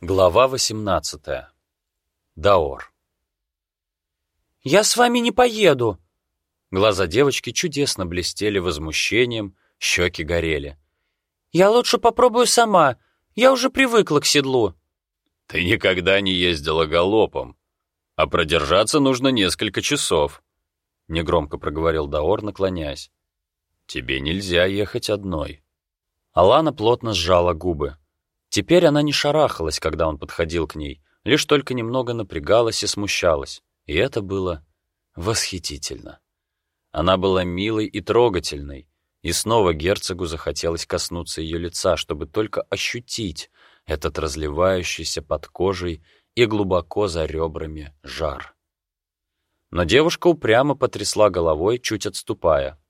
Глава 18. Даор. «Я с вами не поеду!» Глаза девочки чудесно блестели возмущением, щеки горели. «Я лучше попробую сама. Я уже привыкла к седлу». «Ты никогда не ездила галопом, а продержаться нужно несколько часов», — негромко проговорил Даор, наклоняясь. «Тебе нельзя ехать одной». Алана плотно сжала губы. Теперь она не шарахалась, когда он подходил к ней, лишь только немного напрягалась и смущалась. И это было восхитительно. Она была милой и трогательной, и снова герцогу захотелось коснуться ее лица, чтобы только ощутить этот разливающийся под кожей и глубоко за ребрами жар. Но девушка упрямо потрясла головой, чуть отступая.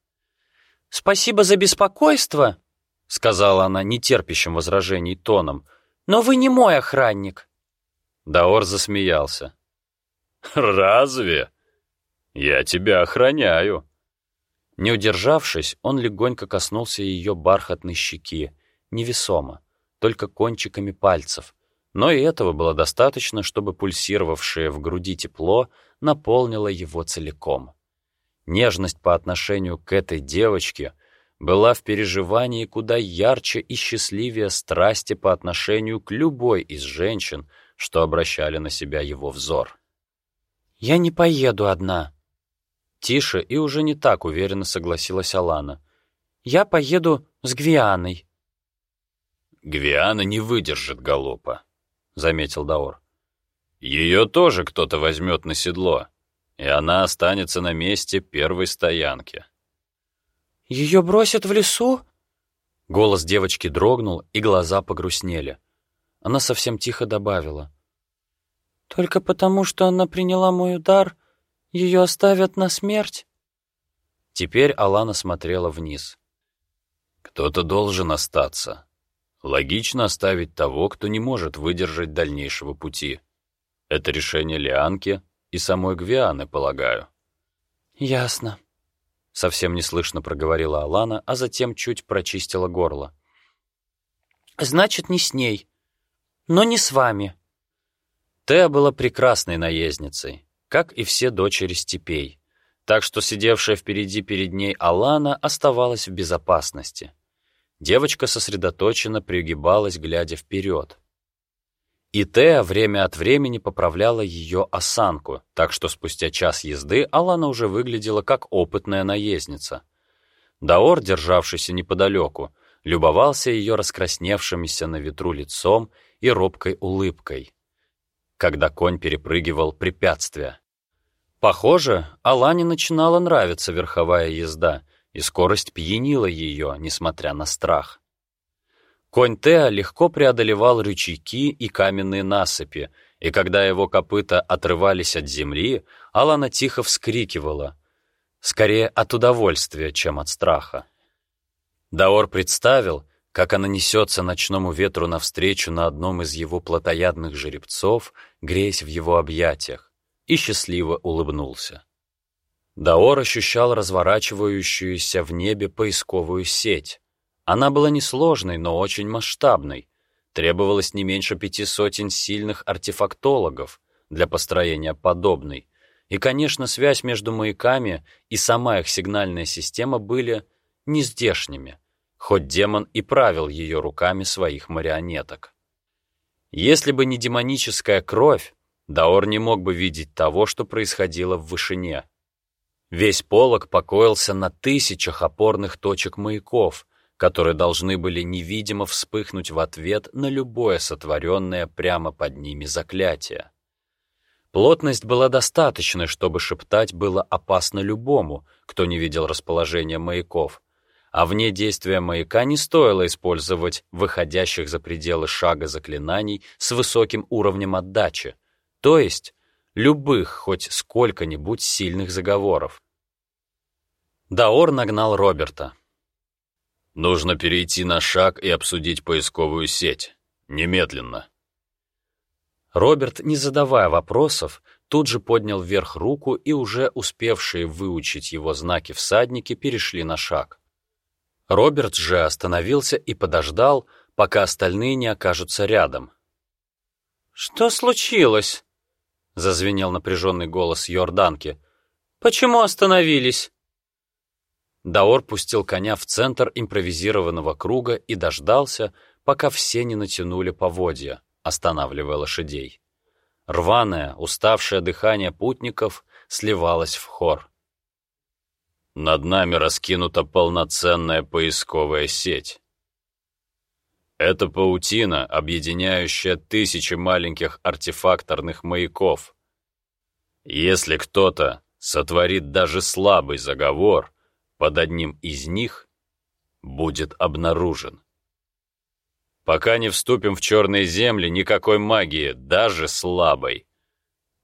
«Спасибо за беспокойство!» — сказала она нетерпящим возражений тоном. «Но вы не мой охранник». Даор засмеялся. «Разве? Я тебя охраняю». Не удержавшись, он легонько коснулся ее бархатной щеки, невесомо, только кончиками пальцев, но и этого было достаточно, чтобы пульсировавшее в груди тепло наполнило его целиком. Нежность по отношению к этой девочке — была в переживании куда ярче и счастливее страсти по отношению к любой из женщин, что обращали на себя его взор. «Я не поеду одна», Тише и уже не так уверенно согласилась Алана. «Я поеду с Гвианой». «Гвиана не выдержит галопа», — заметил Даор. «Ее тоже кто-то возьмет на седло, и она останется на месте первой стоянки». «Ее бросят в лесу?» Голос девочки дрогнул, и глаза погрустнели. Она совсем тихо добавила. «Только потому, что она приняла мой удар, ее оставят на смерть?» Теперь Алана смотрела вниз. «Кто-то должен остаться. Логично оставить того, кто не может выдержать дальнейшего пути. Это решение Лианки и самой Гвианы, полагаю». «Ясно», Совсем неслышно проговорила Алана, а затем чуть прочистила горло. «Значит, не с ней, но не с вами». Теа была прекрасной наездницей, как и все дочери степей, так что сидевшая впереди перед ней Алана оставалась в безопасности. Девочка сосредоточенно пригибалась, глядя вперед. И Теа время от времени поправляла ее осанку, так что спустя час езды Алана уже выглядела как опытная наездница. Даор, державшийся неподалеку, любовался ее раскрасневшимися на ветру лицом и робкой улыбкой, когда конь перепрыгивал препятствия. Похоже, Алане начинала нравиться верховая езда, и скорость пьянила ее, несмотря на страх. Конь Теа легко преодолевал рычаги и каменные насыпи, и когда его копыта отрывались от земли, Алана тихо вскрикивала, скорее от удовольствия, чем от страха. Даор представил, как она несется ночному ветру навстречу на одном из его плотоядных жеребцов, греясь в его объятиях, и счастливо улыбнулся. Даор ощущал разворачивающуюся в небе поисковую сеть, она была несложной, но очень масштабной. Требовалось не меньше пяти сотен сильных артефактологов для построения подобной. И, конечно, связь между маяками и сама их сигнальная система были нездешними, хоть демон и правил ее руками своих марионеток. Если бы не демоническая кровь, Даор не мог бы видеть того, что происходило в вышине. Весь полог покоился на тысячах опорных точек маяков, которые должны были невидимо вспыхнуть в ответ на любое сотворенное прямо под ними заклятие. Плотность была достаточной, чтобы шептать было опасно любому, кто не видел расположения маяков, а вне действия маяка не стоило использовать выходящих за пределы шага заклинаний с высоким уровнем отдачи, то есть любых хоть сколько-нибудь сильных заговоров. Даор нагнал Роберта. Нужно перейти на шаг и обсудить поисковую сеть. Немедленно. Роберт, не задавая вопросов, тут же поднял вверх руку, и уже успевшие выучить его знаки всадники перешли на шаг. Роберт же остановился и подождал, пока остальные не окажутся рядом. «Что случилось?» — зазвенел напряженный голос Йорданки. «Почему остановились?» Даор пустил коня в центр импровизированного круга и дождался, пока все не натянули поводья, останавливая лошадей. Рваное, уставшее дыхание путников сливалось в хор. Над нами раскинута полноценная поисковая сеть. Это паутина, объединяющая тысячи маленьких артефакторных маяков. Если кто-то сотворит даже слабый заговор, под одним из них будет обнаружен. Пока не вступим в черные земли, никакой магии, даже слабой,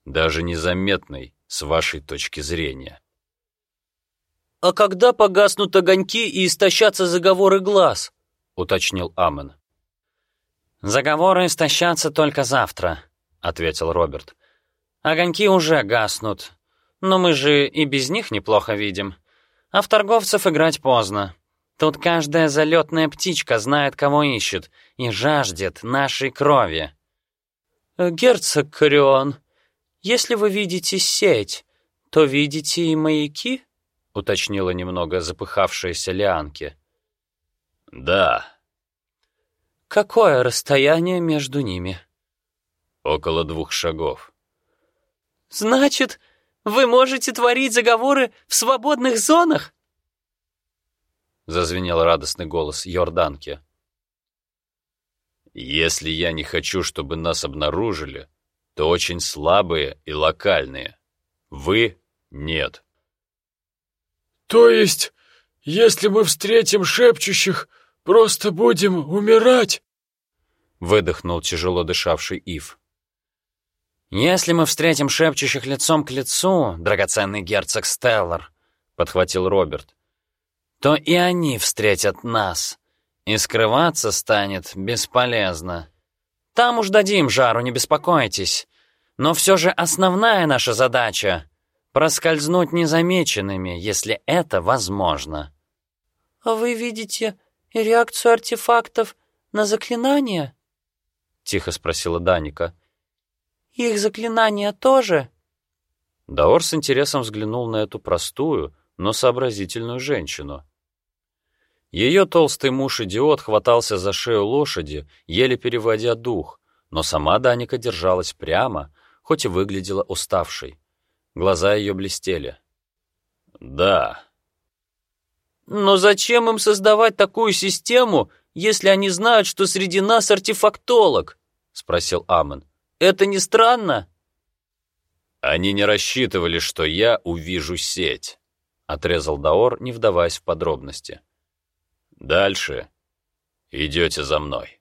даже незаметной с вашей точки зрения. «А когда погаснут огоньки и истощатся заговоры глаз?» — уточнил Амен. «Заговоры истощатся только завтра», — ответил Роберт. «Огоньки уже гаснут, но мы же и без них неплохо видим. А в торговцев играть поздно. Тут каждая залетная птичка знает, кого ищет, и жаждет нашей крови». «Герцог Корион, если вы видите сеть, то видите и маяки?» — уточнила немного запыхавшаяся Лианки. «Да». «Какое расстояние между ними?» «Около двух шагов». «Значит, вы можете творить заговоры в свободных зонах?» Зазвенел радостный голос Йорданки. «Если я не хочу, чтобы нас обнаружили, то очень слабые и локальные. Вы — нет». «То есть, если мы встретим шепчущих, просто будем умирать?» Выдохнул тяжело дышавший Ив. «Если мы встретим шепчущих лицом к лицу, драгоценный герцог Стеллар», — подхватил Роберт, «то и они встретят нас, и скрываться станет бесполезно. Там уж дадим жару, не беспокойтесь. Но все же основная наша задача проскользнуть незамеченными, если это возможно. «А вы видите реакцию артефактов на заклинания?» — тихо спросила Даника. «Их заклинания тоже?» Даор с интересом взглянул на эту простую, но сообразительную женщину. Ее толстый муж-идиот хватался за шею лошади, еле переводя дух, но сама Даника держалась прямо, хоть и выглядела уставшей. Глаза ее блестели. «Да». «Но зачем им создавать такую систему, если они знают, что среди нас артефактолог?» — спросил Амон. «Это не странно?» «Они не рассчитывали, что я увижу сеть», — отрезал Даор, не вдаваясь в подробности. «Дальше идете за мной».